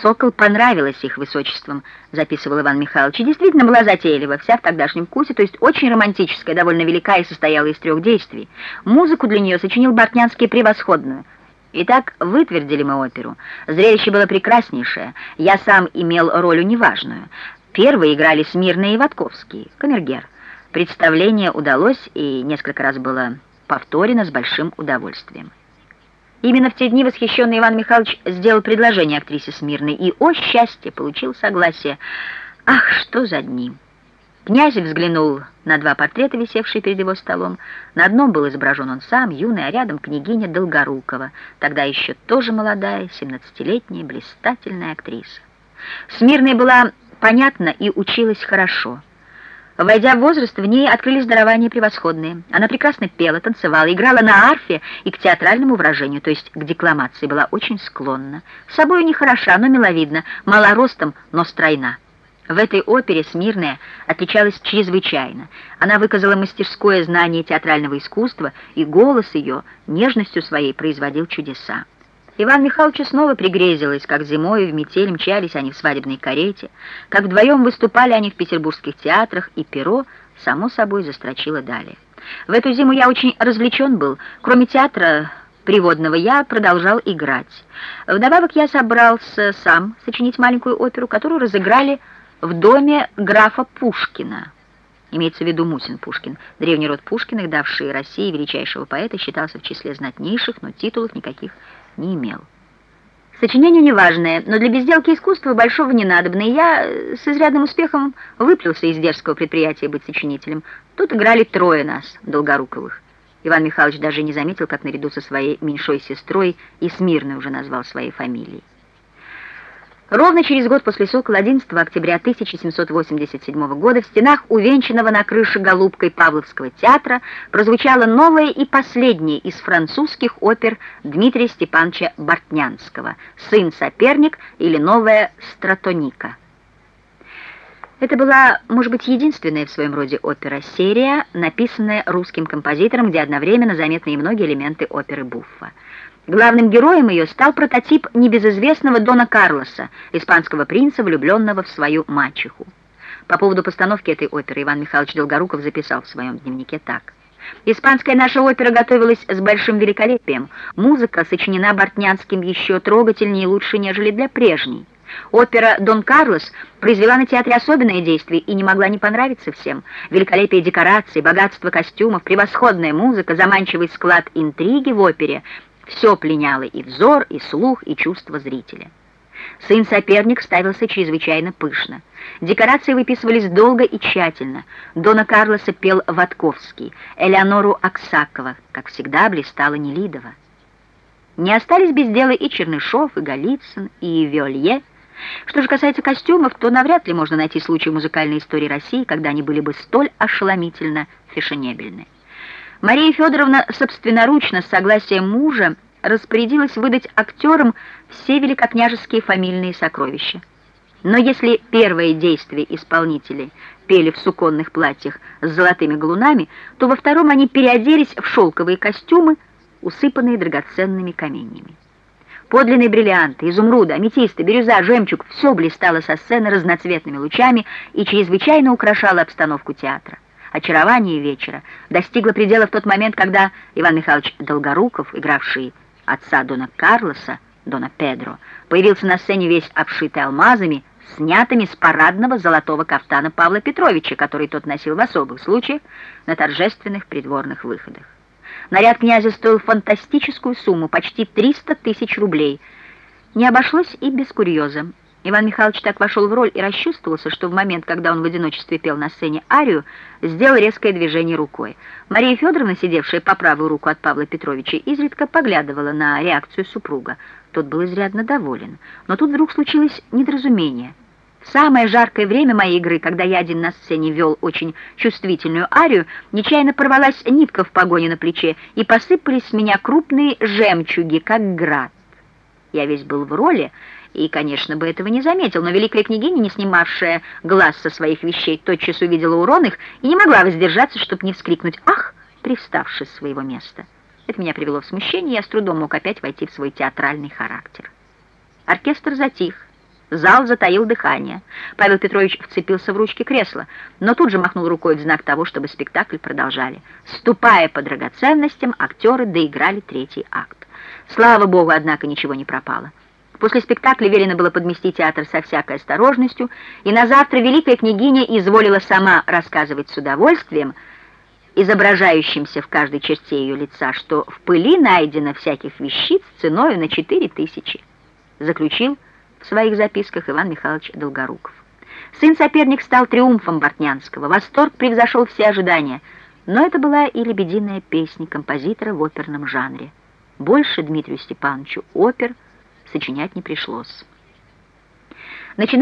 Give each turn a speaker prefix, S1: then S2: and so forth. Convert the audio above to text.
S1: «Сокол» понравилась их высочествам, записывал Иван Михайлович, и действительно была затейлива, вся в тогдашнем вкусе, то есть очень романтическая, довольно велика и состояла из трех действий. Музыку для нее сочинил Бортнянский превосходную. Итак, вытвердили мы оперу. Зрелище было прекраснейшее. Я сам имел роль неважную. Первые играли Смирные и Ватковский, камергер. Представление удалось и несколько раз было повторено с большим удовольствием. Именно в те дни восхищенный Иван Михайлович сделал предложение актрисе Смирной и, о счастье, получил согласие. Ах, что за дни! Князь взглянул на два портрета, висевшие перед его столом. На одном был изображен он сам, юный, а рядом княгиня Долгорукова, тогда еще тоже молодая, 17-летняя, блистательная актриса. Смирная была понятна и училась хорошо. Войдя в возраст, в ней открылись дарования превосходные. Она прекрасно пела, танцевала, играла на арфе и к театральному выражению, то есть к декламации, была очень склонна. С собой не хороша, но миловидна, мала ростом, но стройна. В этой опере Смирная отличалась чрезвычайно. Она выказала мастерское знание театрального искусства, и голос ее нежностью своей производил чудеса. Иван Михайлович снова пригрезилось, как зимой в метель мчались они в свадебной карете, как вдвоем выступали они в петербургских театрах, и перо, само собой, застрочило далее. В эту зиму я очень развлечен был. Кроме театра приводного я продолжал играть. Вдобавок я собрался сам сочинить маленькую оперу, которую разыграли в доме графа Пушкина. Имеется в виду Мусин Пушкин. Древний род Пушкиных, давший России величайшего поэта, считался в числе знатнейших, но титулов никаких не имел. Сочинение неважное, но для безделки искусства большого не надобно, и я с изрядным успехом выплюлся из дерзкого предприятия быть сочинителем. Тут играли трое нас, Долгоруковых. Иван Михайлович даже не заметил, как наряду со своей меньшой сестрой и Смирной уже назвал своей фамилией. Ровно через год после «Сокола» 11 октября 1787 года в стенах увенчанного на крыше голубкой Павловского театра прозвучала новая и последняя из французских опер Дмитрия Степановича Бортнянского «Сын-соперник» или «Новая стратоника». Это была, может быть, единственная в своем роде опера-серия, написанная русским композитором, где одновременно заметны и многие элементы оперы Буффа. Главным героем ее стал прототип небезызвестного Дона Карлоса, испанского принца, влюбленного в свою мачеху. По поводу постановки этой оперы Иван Михайлович Долгоруков записал в своем дневнике так. «Испанская наша опера готовилась с большим великолепием. Музыка сочинена Бортнянским еще трогательнее и лучше, нежели для прежней. Опера «Дон Карлос» произвела на театре особенное действие и не могла не понравиться всем. Великолепие декораций, богатство костюмов, превосходная музыка, заманчивый склад интриги в опере все пленяло и взор, и слух, и чувство зрителя. Сын-соперник ставился чрезвычайно пышно. Декорации выписывались долго и тщательно. Дона Карлоса пел Ватковский, Элеонору Аксакова, как всегда блистала Нелидова. Не остались без дела и Чернышов, и Голицын, и Виолье. Что же касается костюмов, то навряд ли можно найти случай музыкальной истории России, когда они были бы столь ошеломительно фешенебельны. Мария Федоровна собственноручно, с согласия мужа, распорядилась выдать актерам все великокняжеские фамильные сокровища. Но если первое действие исполнителей пели в суконных платьях с золотыми галунами, то во втором они переоделись в шелковые костюмы, усыпанные драгоценными каменьями. Подлинные бриллианты, изумруды, аметисты, бирюза, жемчуг — все блистало со сцены разноцветными лучами и чрезвычайно украшало обстановку театра. Очарование вечера достигло предела в тот момент, когда Иван Михайлович Долгоруков, игравший отца Дона Карлоса, Дона Педро, появился на сцене весь обшитый алмазами, снятыми с парадного золотого кафтана Павла Петровича, который тот носил в особых случаях на торжественных придворных выходах. Наряд князя стоил фантастическую сумму, почти 300 тысяч рублей. Не обошлось и без курьеза. Иван Михайлович так вошел в роль и расчувствовался, что в момент, когда он в одиночестве пел на сцене арию, сделал резкое движение рукой. Мария Федоровна, сидевшая по правую руку от Павла Петровича, изредка поглядывала на реакцию супруга. Тот был изрядно доволен. Но тут вдруг случилось недоразумение. В самое жаркое время моей игры, когда я один на сцене вел очень чувствительную арию, нечаянно порвалась нитка в погоне на плече, и посыпались с меня крупные жемчуги, как град. Я весь был в роли, и, конечно, бы этого не заметил, но великая княгиня, не снимавшая глаз со своих вещей, тотчас увидела урон их и не могла воздержаться, чтобы не вскрикнуть «Ах!», привставши с своего места. Это меня привело в смущение, и я с трудом мог опять войти в свой театральный характер. Оркестр затих, Зал затаил дыхание. Павел Петрович вцепился в ручки кресла, но тут же махнул рукой в знак того, чтобы спектакль продолжали. Ступая по драгоценностям, актеры доиграли третий акт. Слава богу, однако, ничего не пропало. После спектакля велено было подмести театр со всякой осторожностью, и на завтра великая княгиня изволила сама рассказывать с удовольствием, изображающимся в каждой черте ее лица, что в пыли найдено всяких вещиц ценою на четыре тысячи. Заключил в своих записках Иван Михайлович Долгоруков. Сын-соперник стал триумфом Бортнянского, восторг превзошел все ожидания, но это была и лебединая песня композитора в оперном жанре. Больше Дмитрию Степановичу опер сочинять не пришлось. Начиная